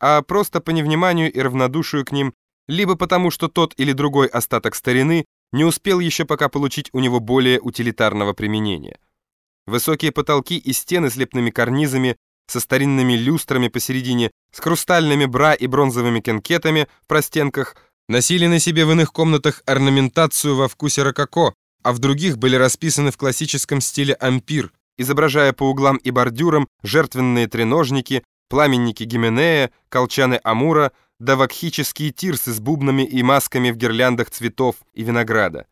а просто по невниманию и равнодушию к ним, либо потому, что тот или другой остаток старины не успел еще пока получить у него более утилитарного применения. Высокие потолки и стены с лепными карнизами, со старинными люстрами посередине, с хрустальными бра и бронзовыми кенкетами в простенках, носили на себе в иных комнатах орнаментацию во вкусе рококо, а в других были расписаны в классическом стиле ампир, изображая по углам и бордюрам жертвенные треножники, пламенники Гименея, колчаны Амура, да вакхические тирсы с бубнами и масками в гирляндах цветов и винограда.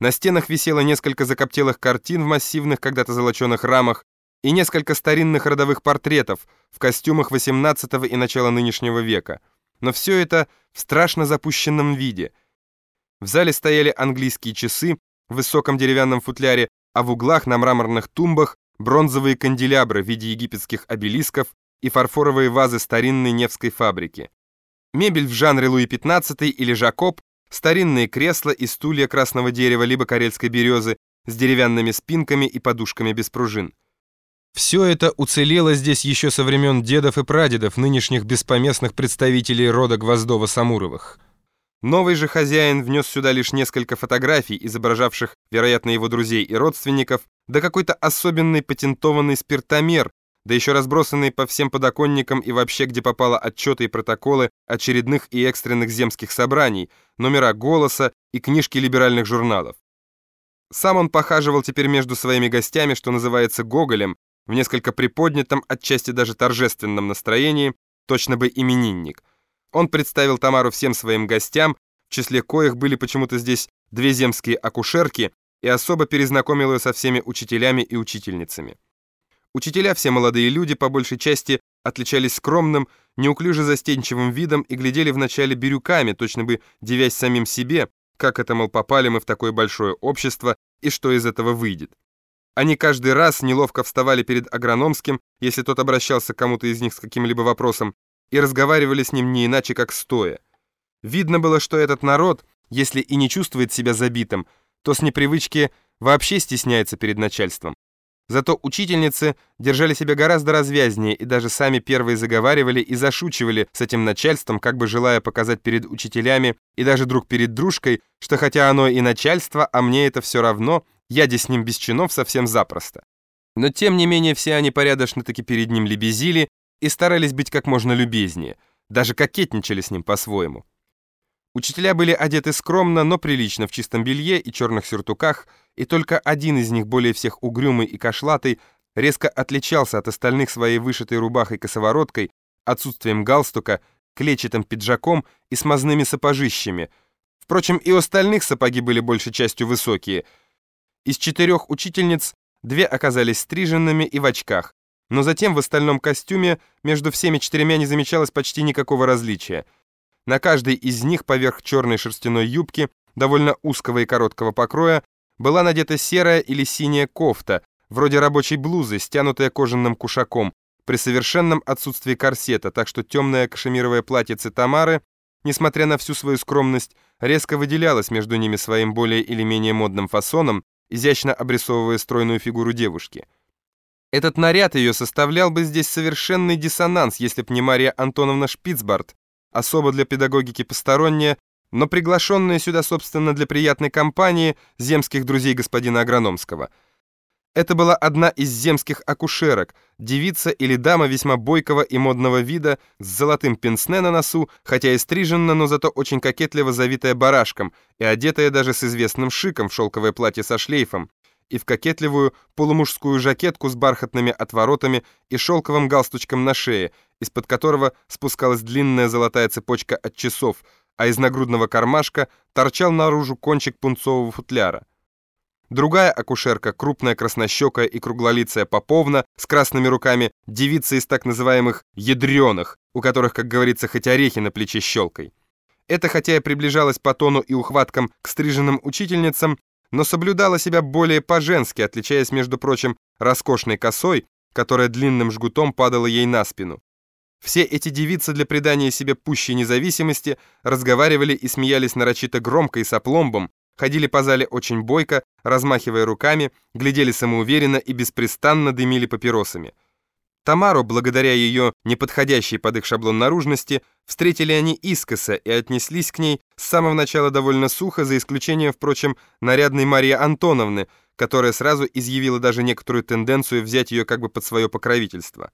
На стенах висело несколько закоптелых картин в массивных когда-то золоченых рамах и несколько старинных родовых портретов в костюмах XVIII и начала нынешнего века. Но все это в страшно запущенном виде. В зале стояли английские часы в высоком деревянном футляре, а в углах на мраморных тумбах бронзовые канделябры в виде египетских обелисков и фарфоровые вазы старинной Невской фабрики. Мебель в жанре Луи XV или Жакоб, старинные кресла и стулья красного дерева либо карельской березы с деревянными спинками и подушками без пружин. Все это уцелело здесь еще со времен дедов и прадедов, нынешних беспоместных представителей рода Гвоздова-Самуровых. Новый же хозяин внес сюда лишь несколько фотографий, изображавших, вероятно, его друзей и родственников, да какой-то особенный патентованный спиртомер, да еще разбросанные по всем подоконникам и вообще, где попало отчеты и протоколы очередных и экстренных земских собраний, номера «Голоса» и книжки либеральных журналов. Сам он похаживал теперь между своими гостями, что называется Гоголем, в несколько приподнятом, отчасти даже торжественном настроении, точно бы именинник – он представил Тамару всем своим гостям, в числе коих были почему-то здесь две земские акушерки, и особо перезнакомил ее со всеми учителями и учительницами. Учителя, все молодые люди, по большей части отличались скромным, неуклюже застенчивым видом и глядели вначале бирюками, точно бы девясь самим себе, как это, мол, попали мы в такое большое общество и что из этого выйдет. Они каждый раз неловко вставали перед агрономским, если тот обращался к кому-то из них с каким-либо вопросом, и разговаривали с ним не иначе, как стоя. Видно было, что этот народ, если и не чувствует себя забитым, то с непривычки вообще стесняется перед начальством. Зато учительницы держали себя гораздо развязнее и даже сами первые заговаривали и зашучивали с этим начальством, как бы желая показать перед учителями и даже друг перед дружкой, что хотя оно и начальство, а мне это все равно, я с ним без чинов совсем запросто. Но тем не менее все они порядочно-таки перед ним лебезили и старались быть как можно любезнее, даже кокетничали с ним по-своему. Учителя были одеты скромно, но прилично в чистом белье и черных сюртуках, и только один из них, более всех угрюмый и кошлатый, резко отличался от остальных своей вышитой рубахой-косовороткой, отсутствием галстука, клетчатым пиджаком и смазными сапожищами. Впрочем, и у остальных сапоги были большей частью высокие. Из четырех учительниц две оказались стриженными и в очках, но затем в остальном костюме между всеми четырьмя не замечалось почти никакого различия. На каждой из них поверх черной шерстяной юбки, довольно узкого и короткого покроя, была надета серая или синяя кофта, вроде рабочей блузы, стянутая кожаным кушаком, при совершенном отсутствии корсета, так что темное кашемировое платьице Тамары, несмотря на всю свою скромность, резко выделялось между ними своим более или менее модным фасоном, изящно обрисовывая стройную фигуру девушки. Этот наряд ее составлял бы здесь совершенный диссонанс, если б не Мария Антоновна Шпицбарт, особо для педагогики посторонняя, но приглашенная сюда, собственно, для приятной компании земских друзей господина Агрономского. Это была одна из земских акушерок, девица или дама весьма бойкого и модного вида, с золотым пенсне на носу, хотя и стрижена, но зато очень кокетливо завитая барашком и одетая даже с известным шиком в шелковое платье со шлейфом, и в кокетливую полумужскую жакетку с бархатными отворотами и шелковым галстучком на шее, из-под которого спускалась длинная золотая цепочка от часов, а из нагрудного кармашка торчал наружу кончик пунцового футляра. Другая акушерка, крупная краснощекая и круглолицая Поповна, с красными руками, девица из так называемых «ядреных», у которых, как говорится, хоть орехи на плече щелкой. Это, хотя и приближалось по тону и ухваткам к стриженным учительницам, но соблюдала себя более по-женски, отличаясь, между прочим, роскошной косой, которая длинным жгутом падала ей на спину. Все эти девицы для придания себе пущей независимости разговаривали и смеялись нарочито громко и с опломбом, ходили по зале очень бойко, размахивая руками, глядели самоуверенно и беспрестанно дымили папиросами. Тамару, благодаря ее неподходящей под их шаблон наружности, встретили они искоса и отнеслись к ней с самого начала довольно сухо, за исключением, впрочем, нарядной Марии Антоновны, которая сразу изъявила даже некоторую тенденцию взять ее как бы под свое покровительство.